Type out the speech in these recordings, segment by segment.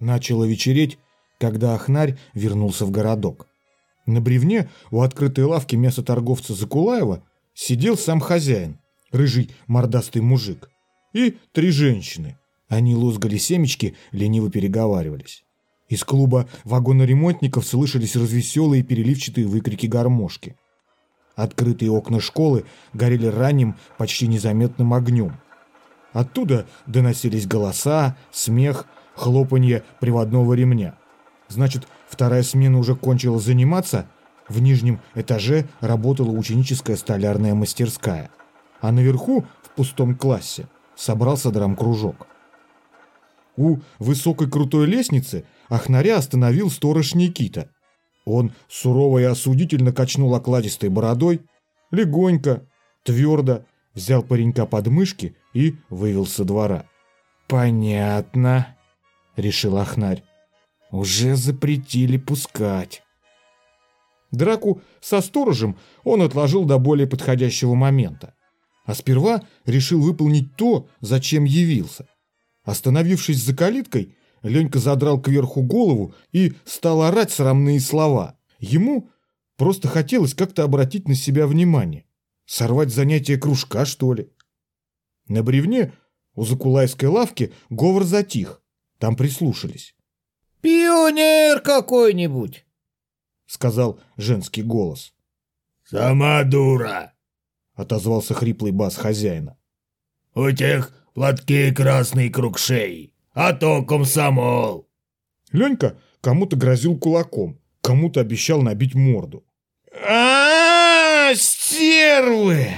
Начало вечереть, когда Ахнарь вернулся в городок. На бревне у открытой лавки мясоторговца Закулаева сидел сам хозяин, рыжий мордастый мужик, и три женщины. Они лузгали семечки, лениво переговаривались. Из клуба вагоноремонтников слышались развеселые переливчатые выкрики гармошки. Открытые окна школы горели ранним, почти незаметным огнем. Оттуда доносились голоса, смех, хлопанье приводного ремня. Значит, вторая смена уже кончила заниматься, в нижнем этаже работала ученическая столярная мастерская. А наверху, в пустом классе, собрался драм-кружок. У высокой крутой лестницы Ахнаря остановил сторож Никита. Он сурово и осудительно качнул окладистой бородой, легонько, твердо взял паренька под мышки и вывел со двора. «Понятно», — решил Ахнарь. «Уже запретили пускать». Драку со сторожем он отложил до более подходящего момента. А сперва решил выполнить то, зачем явился. Остановившись за калиткой, Ленька задрал кверху голову и стал орать срамные слова. Ему просто хотелось как-то обратить на себя внимание. Сорвать занятие кружка, что ли? На бревне у Закулайской лавки говор затих. Там прислушались. «Пионер какой-нибудь!» — сказал женский голос. «Сама дура!» — отозвался хриплый бас хозяина. «У тех платки красный круг шеи, а то комсомол!» Ленька кому-то грозил кулаком, кому-то обещал набить морду. а, -а, -а стервы!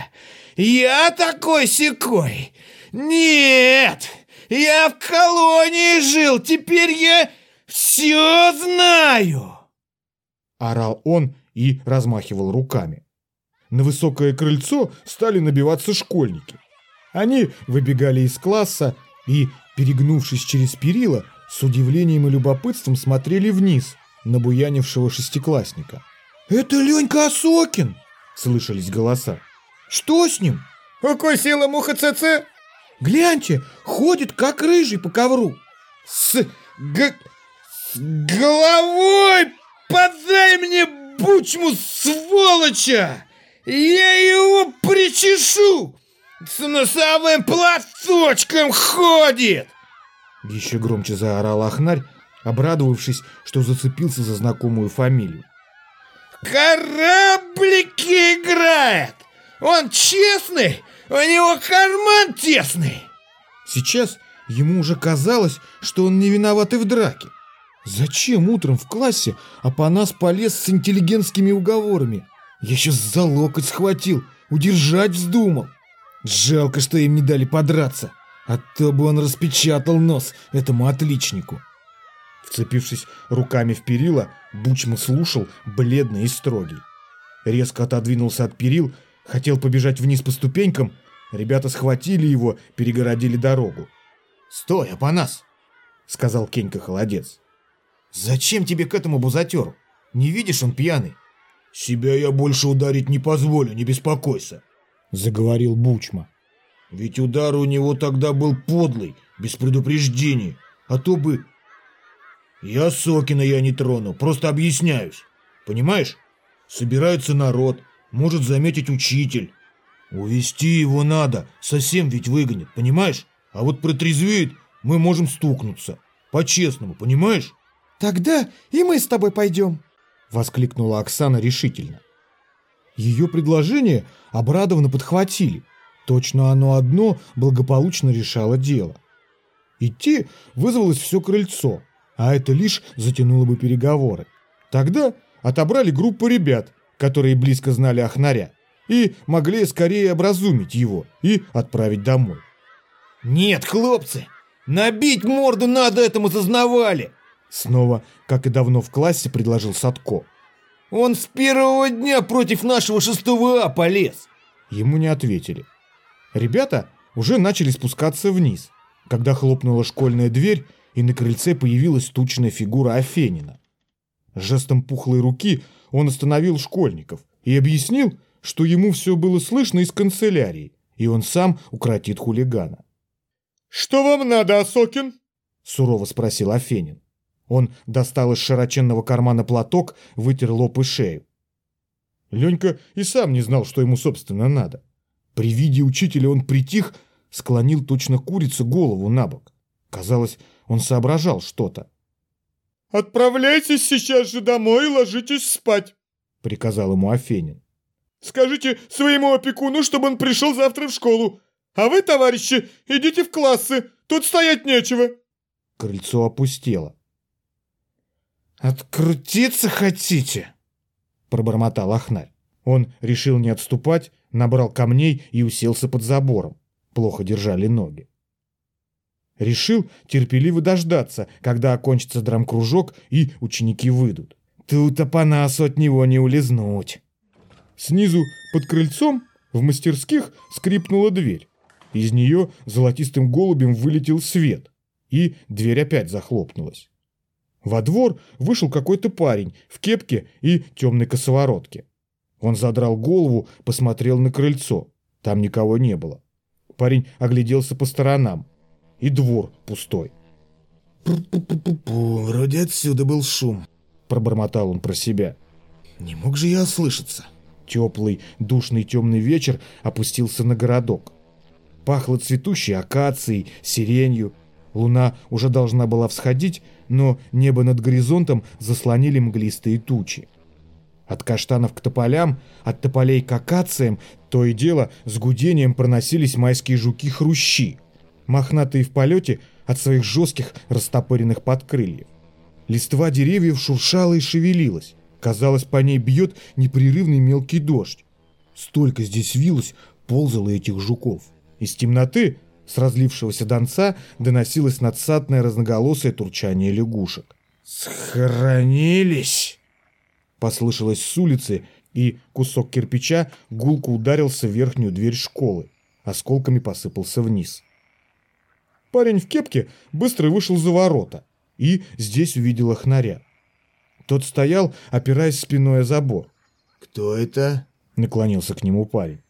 Я такой секой! Нет! Я в колонии жил, теперь я все знаю!» Орал он и размахивал руками. На высокое крыльцо стали набиваться школьники. Они выбегали из класса и, перегнувшись через перила, с удивлением и любопытством смотрели вниз на буянившего шестиклассника. «Это Ленька Осокин!» — слышались голоса. «Что с ним?» «Укусила муха ЦЦ?» «Гляньте, ходит как рыжий по ковру!» «С... г... с головой Подай мне бучму, сволоча! Я его причешу! С носовым платочком ходит!» Еще громче заорал Ахнарь, обрадовавшись, что зацепился за знакомую фамилию. «Кораблики играет! Он честный, у него карман тесный!» Сейчас ему уже казалось, что он не виноват и в драке. Зачем утром в классе Апанас полез с интеллигентскими уговорами? Я сейчас за локоть схватил, удержать вздумал. Жалко, что им не дали подраться, а то бы он распечатал нос этому отличнику. Вцепившись руками в перила, Бучма слушал, бледный и строгий. Резко отодвинулся от перил, хотел побежать вниз по ступенькам. Ребята схватили его, перегородили дорогу. «Стой, Апанас!» — сказал Кенька Холодец. «Зачем тебе к этому бузатеру? Не видишь, он пьяный?» «Себя я больше ударить не позволю, не беспокойся», — заговорил Бучма. «Ведь удар у него тогда был подлый, без предупреждения, а то бы...» «Я Сокина я не трону, просто объясняюсь. Понимаешь? Собирается народ, может заметить учитель. Увести его надо, совсем ведь выгонит, понимаешь? А вот протрезвеет, мы можем стукнуться. По-честному, понимаешь?» «Тогда и мы с тобой пойдем», — воскликнула Оксана решительно. Ее предложение обрадованно подхватили. Точно оно одно благополучно решало дело. Идти вызвалось все крыльцо, а это лишь затянуло бы переговоры. Тогда отобрали группу ребят, которые близко знали Ахнаря, и могли скорее образумить его и отправить домой. «Нет, хлопцы, набить морду надо этому зазнавали!» Снова, как и давно в классе, предложил Садко. «Он с первого дня против нашего шестого А полез!» Ему не ответили. Ребята уже начали спускаться вниз, когда хлопнула школьная дверь, и на крыльце появилась тучная фигура Афенина. Жестом пухлой руки он остановил школьников и объяснил, что ему все было слышно из канцелярии, и он сам укротит хулигана. «Что вам надо, Осокин?» — сурово спросил Афенин. Он достал из широченного кармана платок, вытер лоб и шею. Ленька и сам не знал, что ему, собственно, надо. При виде учителя он притих, склонил точно курица голову на бок. Казалось, он соображал что-то. «Отправляйтесь сейчас же домой и ложитесь спать», — приказал ему Афенин. «Скажите своему опекуну, чтобы он пришел завтра в школу. А вы, товарищи, идите в классы, тут стоять нечего». Крыльцо опустело. «Открутиться хотите?» — пробормотал Ахнарь. Он решил не отступать, набрал камней и уселся под забором. Плохо держали ноги. Решил терпеливо дождаться, когда окончится драмкружок и ученики выйдут. Тут-то по от него не улизнуть. Снизу, под крыльцом, в мастерских скрипнула дверь. Из нее золотистым голубем вылетел свет, и дверь опять захлопнулась. Во двор вышел какой-то парень в кепке и темной косоворотке. Он задрал голову, посмотрел на крыльцо. Там никого не было. Парень огляделся по сторонам и двор пустой. «Пу-пу-пу-пу, вроде отсюда был шум», — пробормотал он про себя. «Не мог же я ослышаться». Теплый, душный темный вечер опустился на городок. Пахло цветущей акацией, сиренью. Луна уже должна была всходить, но небо над горизонтом заслонили мглистые тучи. От каштанов к тополям, от тополей к акациям, то и дело с гудением проносились майские жуки-хрущи мохнатые в полете от своих жестких растопыренных подкрыльев. Листва деревьев шуршала и шевелилась. Казалось, по ней бьет непрерывный мелкий дождь. Столько здесь вилось, ползало этих жуков. Из темноты, с разлившегося донца, доносилось надсадное разноголосое турчание лягушек. «Схоронились!» Послышалось с улицы, и кусок кирпича гулко ударился в верхнюю дверь школы. Осколками посыпался вниз. Парень в кепке быстро вышел за ворота и здесь увидел охнаря. Тот стоял, опираясь спиной о забор. «Кто это?» — наклонился к нему парень.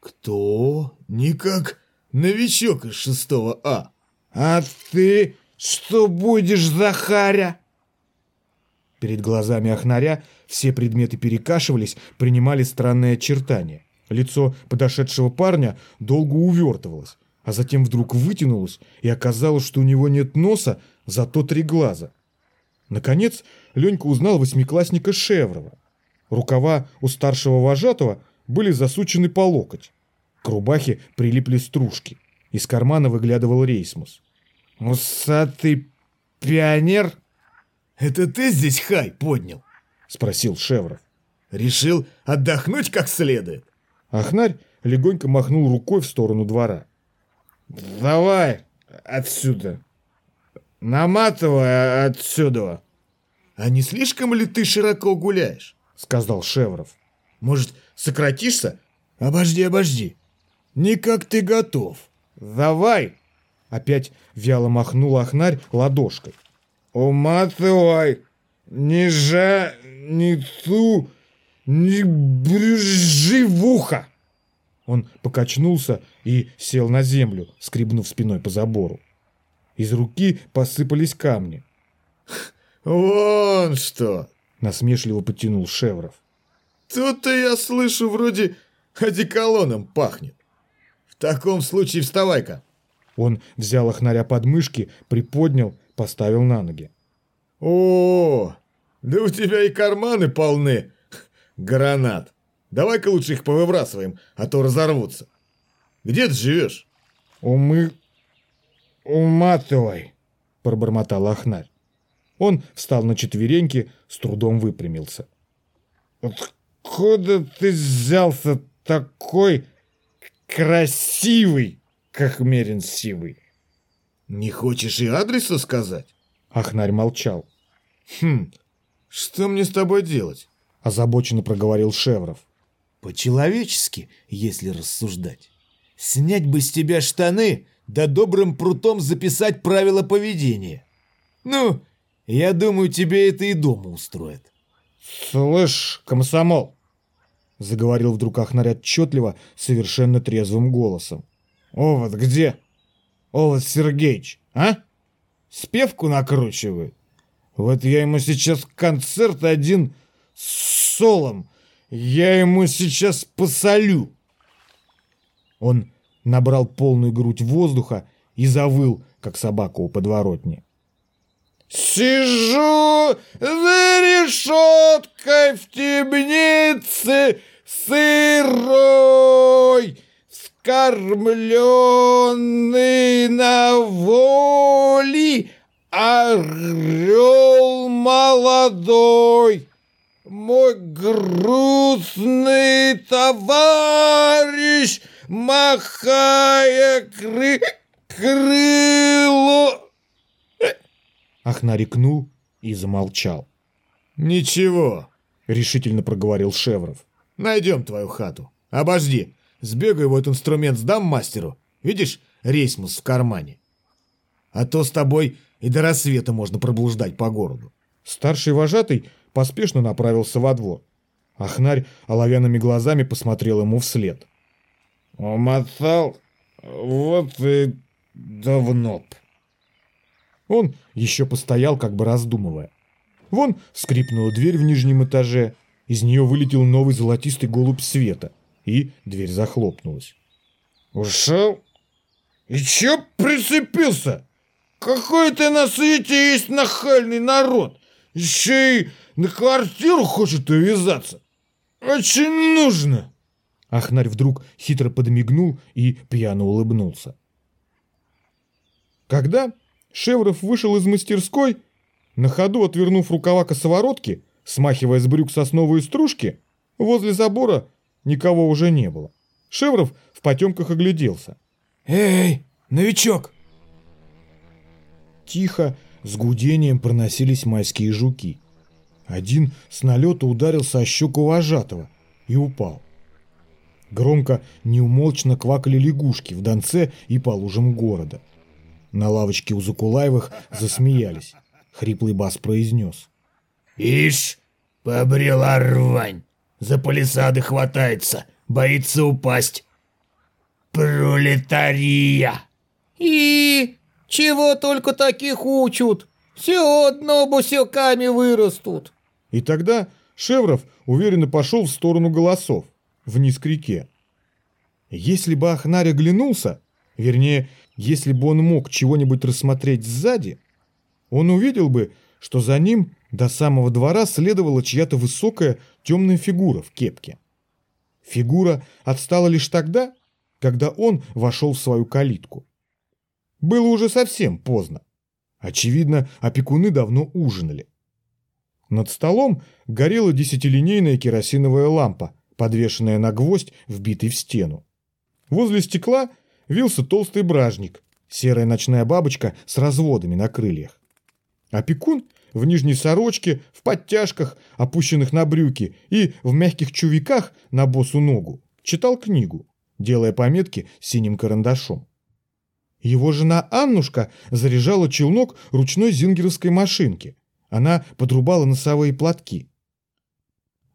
«Кто? Никак новичок из шестого А». «А ты что будешь, Захаря?» Перед глазами охнаря все предметы перекашивались, принимали странные очертания. Лицо подошедшего парня долго увертывалось а затем вдруг вытянулась, и оказалось, что у него нет носа, зато три глаза. Наконец, Ленька узнал восьмиклассника Шеврова. Рукава у старшего вожатого были засучены по локоть. К рубахе прилипли стружки. Из кармана выглядывал рейсмус. «Усатый пионер?» «Это ты здесь хай поднял?» — спросил Шевров. «Решил отдохнуть как следует?» Ахнарь легонько махнул рукой в сторону двора. Давай отсюда. Наматывай отсюда. А не слишком ли ты широко гуляешь? Сказал Шевров. Может, сократишься? Обожди, обожди. Никак ты готов. Давай. Опять вяло махнул Ахнарь ладошкой. Уматывай. Не жа, не ту, не брюжи в ухо. Он покачнулся и сел на землю, скребнув спиной по забору. Из руки посыпались камни. «Вон что!» — насмешливо потянул Шевров. «Тут-то я слышу, вроде одеколоном пахнет. В таком случае вставай-ка!» Он взял охнаря под мышки, приподнял, поставил на ноги. «О, да у тебя и карманы полны гранат!» Давай-ка лучше их повыбрасываем, а то разорвутся. Где ты живешь? Умы... Уматывай, пробормотал Ахнарь. Он встал на четвереньки, с трудом выпрямился. Откуда ты взялся такой красивый, как Мерин Сивый? Не хочешь и адреса сказать? Ахнарь молчал. Хм, что мне с тобой делать? Озабоченно проговорил Шевров. По-человечески, если рассуждать. Снять бы с тебя штаны, да добрым прутом записать правила поведения. Ну, я думаю, тебе это и дома устроит. «Слышь, комсомол!» Заговорил вдруг Ахнарь отчетливо, совершенно трезвым голосом. «Овод где? Овод Сергеич, а? Спевку накручивает? Вот я ему сейчас концерт один с солом. Я ему сейчас посолю. Он набрал полную грудь воздуха и завыл, как собака у подворотни. Сижу за решеткой в темнице сырой, скормленный на воле, орел молодой. Мой грустный товарищ, махая кры крыло, Ахна рикнул и замолчал. Ничего, Решительно проговорил Шевров. найдем твою хату. Обожди, сбегаю вот инструмент сдам мастеру. Видишь, рейсмус в кармане. А то с тобой и до рассвета можно проблуждать по городу. Старший вожатый поспешно направился во двор. Ахнарь оловянными глазами посмотрел ему вслед. Умотал вот и давно б. Он еще постоял, как бы раздумывая. Вон скрипнула дверь в нижнем этаже, из нее вылетел новый золотистый голубь света, и дверь захлопнулась. Ушел? И чё прицепился? Какой ты на свете есть нахальный народ? Еще и на квартиру хочет увязаться. Очень нужно. Ахнарь вдруг хитро подмигнул и пьяно улыбнулся. Когда Шевров вышел из мастерской, на ходу отвернув рукава косоворотки, смахивая с брюк сосновые стружки, возле забора никого уже не было. Шевров в потемках огляделся. Эй, новичок! Тихо, с гудением проносились майские жуки. Один с налета ударился о щеку вожатого и упал. Громко, неумолчно квакали лягушки в Донце и по лужам города. На лавочке у Закулаевых засмеялись. Хриплый бас произнес. Ишь, побрела рвань. За палисады хватается, боится упасть. Пролетария. И чего только таких учат? Все одно бусеками вырастут. И тогда Шевров уверенно пошел в сторону голосов, вниз к реке. Если бы Ахнарь оглянулся, вернее, если бы он мог чего-нибудь рассмотреть сзади, он увидел бы, что за ним до самого двора следовала чья-то высокая темная фигура в кепке. Фигура отстала лишь тогда, когда он вошел в свою калитку. Было уже совсем поздно. Очевидно, опекуны давно ужинали. Над столом горела десятилинейная керосиновая лампа, подвешенная на гвоздь, вбитый в стену. Возле стекла вился толстый бражник, серая ночная бабочка с разводами на крыльях. Опекун в нижней сорочке, в подтяжках, опущенных на брюки, и в мягких чувиках на босу ногу читал книгу, делая пометки синим карандашом. Его жена Аннушка заряжала челнок ручной зингеровской машинки. Она подрубала носовые платки.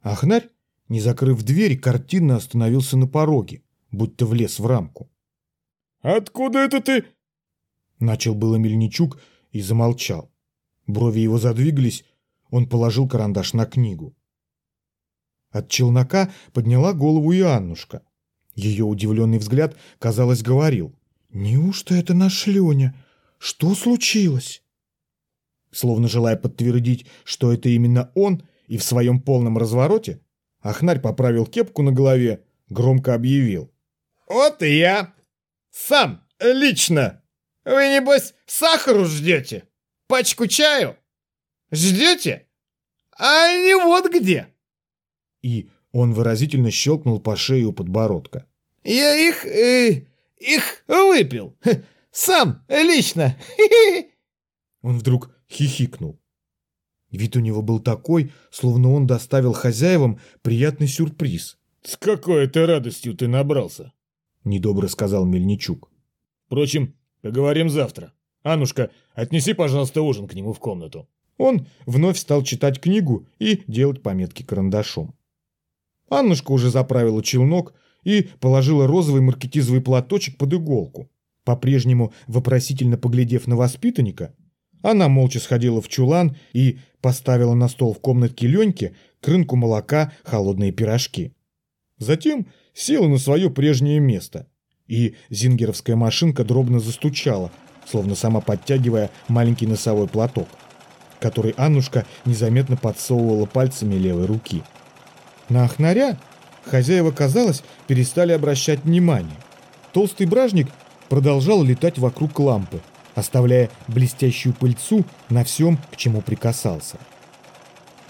Ахнарь, не закрыв дверь, картинно остановился на пороге, будто влез в рамку. «Откуда это ты?» Начал было Мельничук и замолчал. Брови его задвигались, он положил карандаш на книгу. От челнока подняла голову и Аннушка. Ее удивленный взгляд, казалось, говорил. «Неужто это наш Леня? Что случилось?» Словно желая подтвердить, что это именно он и в своем полном развороте, Ахнарь поправил кепку на голове, громко объявил. Вот и я. Сам, лично. Вы, небось, сахару ждете? Пачку чаю? Ждете? А не вот где. И он выразительно щелкнул по шее у подбородка. Я их... э, их выпил. Сам, лично. Он вдруг хихикнул. Вид у него был такой, словно он доставил хозяевам приятный сюрприз. С какой ты радостью ты набрался? Недобро сказал Мельничук. Впрочем, поговорим завтра. Аннушка, отнеси, пожалуйста, ужин к нему в комнату. Он вновь стал читать книгу и делать пометки карандашом. Аннушка уже заправила челнок и положила розовый маркетизовый платочек под иголку. По-прежнему, вопросительно поглядев на воспитанника, Она молча сходила в чулан и поставила на стол в комнатке Леньки крынку молока, холодные пирожки. Затем села на свое прежнее место, и зингеровская машинка дробно застучала, словно сама подтягивая маленький носовой платок, который Аннушка незаметно подсовывала пальцами левой руки. На Ахнаря хозяева, казалось, перестали обращать внимание. Толстый бражник продолжал летать вокруг лампы, оставляя блестящую пыльцу на всем, к чему прикасался.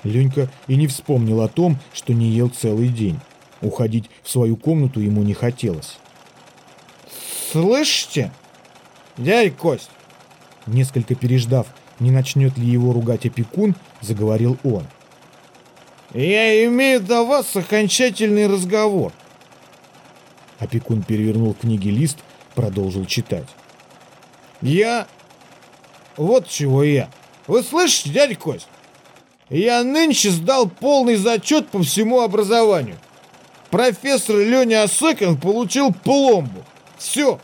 Ленька и не вспомнил о том, что не ел целый день. Уходить в свою комнату ему не хотелось. «Слышите, дядя Кость?» Несколько переждав, не начнет ли его ругать опекун, заговорил он. «Я имею до вас окончательный разговор». Опекун перевернул книги лист, продолжил читать. «Я... Вот чего я. Вы слышите, дядя Кость? Я нынче сдал полный зачет по всему образованию. Профессор Леня Осокин получил пломбу. Все,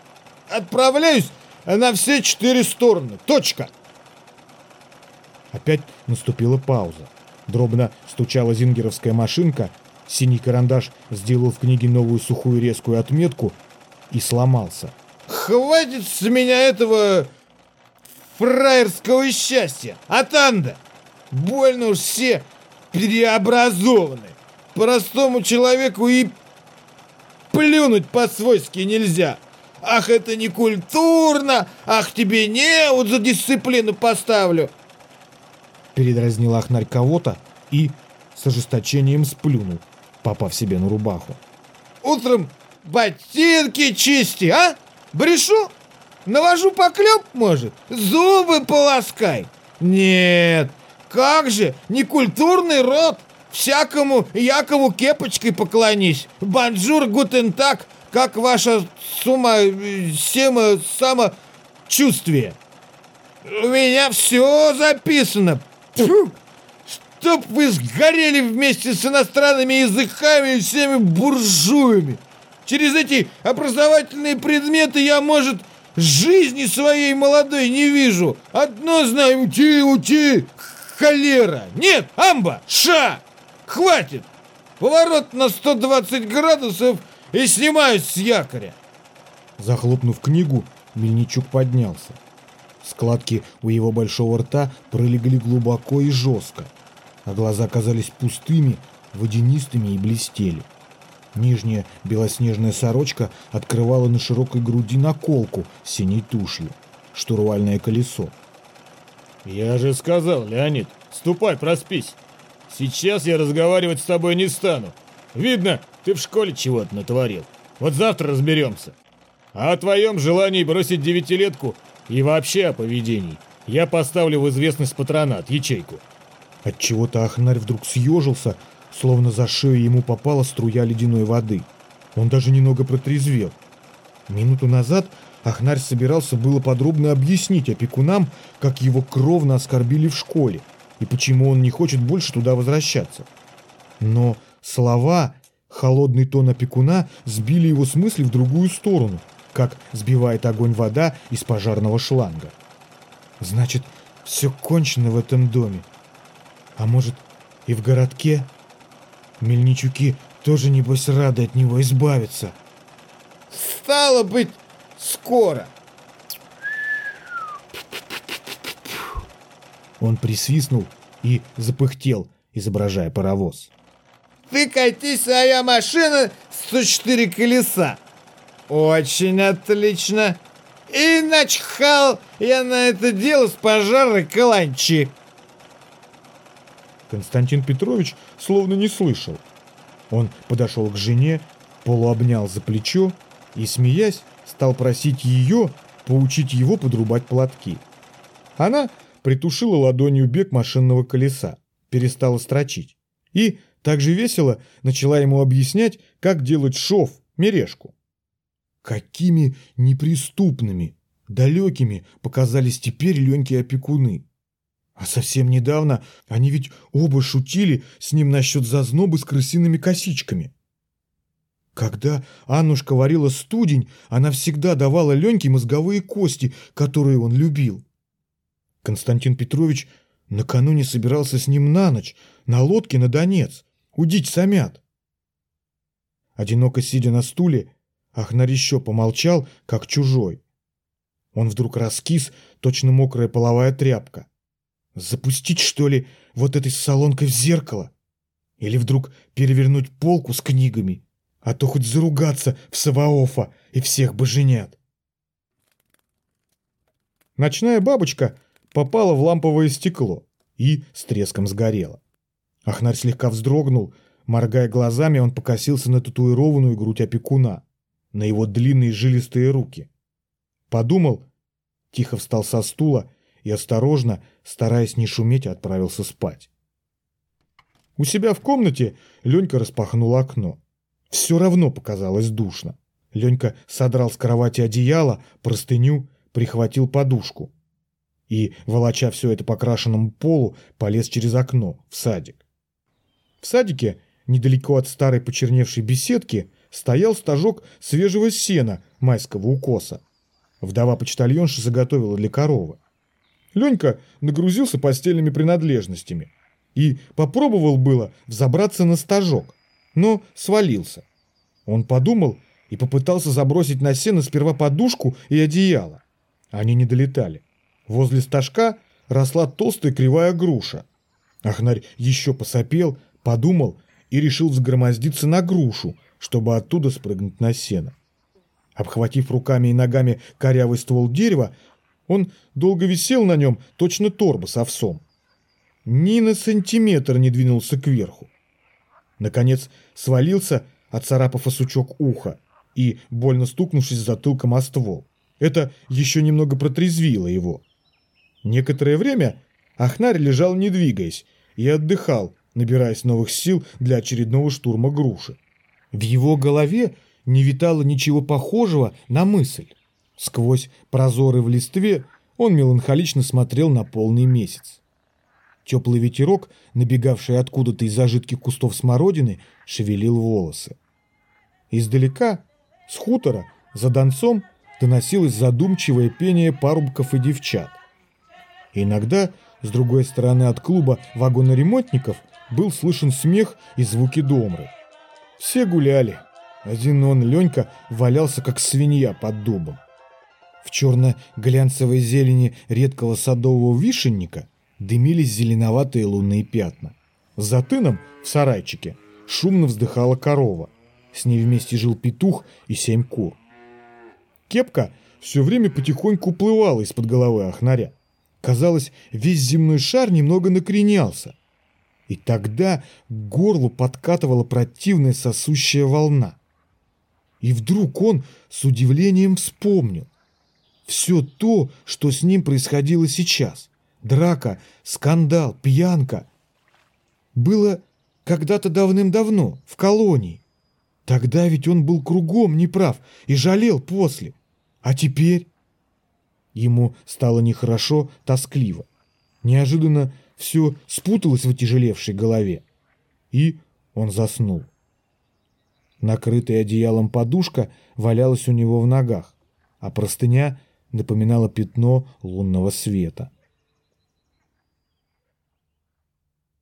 отправляюсь на все четыре стороны. Точка. Опять наступила пауза. Дробно стучала зингеровская машинка, синий карандаш сделал в книге новую сухую резкую отметку и сломался. Хватит с меня этого фраерского счастья. Атанда! Больно уж все переобразованы. Простому человеку и плюнуть по-свойски нельзя. Ах, это не культурно! Ах, тебе не, вот за дисциплину поставлю. Передразнил Ахнарь кого-то и с ожесточением сплюнул, попав себе на рубаху. Утром ботинки чисти, а? Брешу? Навожу поклеп, может? Зубы полоскай? Нет, как же, некультурный род! Всякому Якову кепочкой поклонись. Bonjour, guten Tag, как ваша сумма, сема, самочувствие. У меня все записано. Фу! Чтоб вы сгорели вместе с иностранными языками и всеми буржуями. Через эти образовательные предметы я, может, жизни своей молодой не вижу. Одно знаю, ути, ути, холера. Нет, амба, ша. Хватит! Поворот на 120 градусов и снимаюсь с якоря. Захлопнув книгу, Мельничук поднялся. Складки у его большого рта пролегли глубоко и жестко, а глаза казались пустыми, водянистыми и блестели. Нижняя белоснежная сорочка открывала на широкой груди наколку с синей тушью, штурвальное колесо. «Я же сказал, Леонид, ступай, проспись!» Сейчас я разговаривать с тобой не стану. Видно, ты в школе чего-то натворил. Вот завтра разберемся. А о твоем желании бросить девятилетку и вообще о поведении я поставлю в известность патронат, ячейку. Отчего-то Ахнарь вдруг съежился, словно за шею ему попала струя ледяной воды. Он даже немного протрезвел. Минуту назад Ахнарь собирался было подробно объяснить опекунам, как его кровно оскорбили в школе, и почему он не хочет больше туда возвращаться. Но слова, холодный тон опекуна сбили его с мысли в другую сторону, как сбивает огонь вода из пожарного шланга. Значит, все кончено в этом доме. А может, и в городке? Мельничуки тоже, небось, рады от него избавиться. Стало быть, скоро. Он присвистнул и запыхтел, изображая паровоз. Ты катись, а я машина 104 колеса. Очень отлично. И начхал я на это дело с пожарной каланчи. Константин Петрович словно не слышал. Он подошел к жене, полуобнял за плечо и, смеясь, стал просить ее поучить его подрубать платки. Она притушила ладонью бег машинного колеса, перестала строчить. И, также весело, начала ему объяснять, как делать шов, мережку. Какими неприступными, далекими показались теперь Леньки опекуны. А совсем недавно они ведь оба шутили с ним насчет зазнобы с крысиными косичками. Когда Аннушка варила студень, она всегда давала Леньке мозговые кости, которые он любил. Константин Петрович накануне собирался с ним на ночь на лодке на Донец, удить самят. Одиноко сидя на стуле, Ахнар еще помолчал, как чужой. Он вдруг раскис, точно мокрая половая тряпка. Запустить, что ли, вот этой солонкой в зеркало? Или вдруг перевернуть полку с книгами? А то хоть заругаться в Саваофа и всех бы женят. Ночная бабочка попала в ламповое стекло и с треском сгорела. Ахнарь слегка вздрогнул, моргая глазами, он покосился на татуированную грудь опекуна, на его длинные жилистые руки. Подумал, тихо встал со стула и осторожно, стараясь не шуметь, отправился спать. У себя в комнате Ленька распахнул окно. Все равно показалось душно. Ленька содрал с кровати одеяло, простыню, прихватил подушку. И, волоча все это по крашенному полу, полез через окно, в садик. В садике, недалеко от старой почерневшей беседки, стоял стажок свежего сена майского укоса. Вдова почтальонша заготовила для коровы. Ленька нагрузился постельными принадлежностями и попробовал было взобраться на стажок, но свалился. Он подумал и попытался забросить на сено сперва подушку и одеяло. Они не долетали. Возле стажка росла толстая кривая груша. Ахнарь еще посопел, подумал и решил взгромоздиться на грушу, чтобы оттуда спрыгнуть на сено. Обхватив руками и ногами корявый ствол дерева, он долго висел на нем, точно торба с овсом. Ни на сантиметр не двинулся кверху. Наконец свалился, отцарапав осучок уха и, больно стукнувшись затылком о ствол. Это еще немного протрезвило его. Некоторое время Ахнарь лежал не двигаясь и отдыхал, набираясь новых сил для очередного штурма груши. В его голове не витало ничего похожего на мысль. Сквозь прозоры в листве он меланхолично смотрел на полный месяц. Теплый ветерок, набегавший откуда-то из зажитких кустов смородины, шевелил волосы. Издалека, с хутора, за донцом, доносилось задумчивое пение парубков и девчат. иногда, с другой стороны от клуба вагоноремонтников, был слышен смех и звуки домры. Все гуляли. Один он, Ленька, валялся, как свинья под дубом. В черно-глянцевой зелени редкого садового вишенника дымились зеленоватые лунные пятна. За тыном, в сарайчике, шумно вздыхала корова. С ней вместе жил петух и семь кур. Кепка все время потихоньку уплывала из-под головы Ахнаря. Казалось, весь земной шар немного накренялся. И тогда к горлу подкатывала противная сосущая волна. И вдруг он с удивлением вспомнил. Все то, что с ним происходило сейчас. Драка, скандал, пьянка. Было когда-то давным-давно, в колонии. Тогда ведь он был кругом неправ и жалел после. А теперь... Ему стало нехорошо, тоскливо. Неожиданно все спуталось в отяжелевшей голове. И он заснул. Накрытая одеялом подушка валялась у него в ногах, а простыня напоминала пятно лунного света.